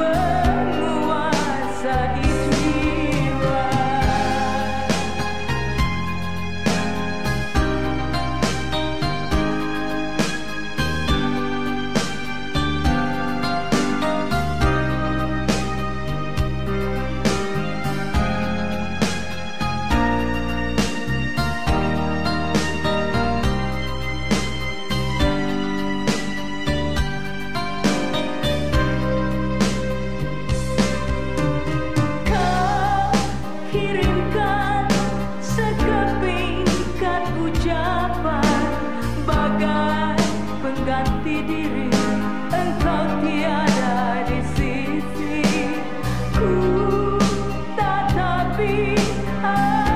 menguasai Oh.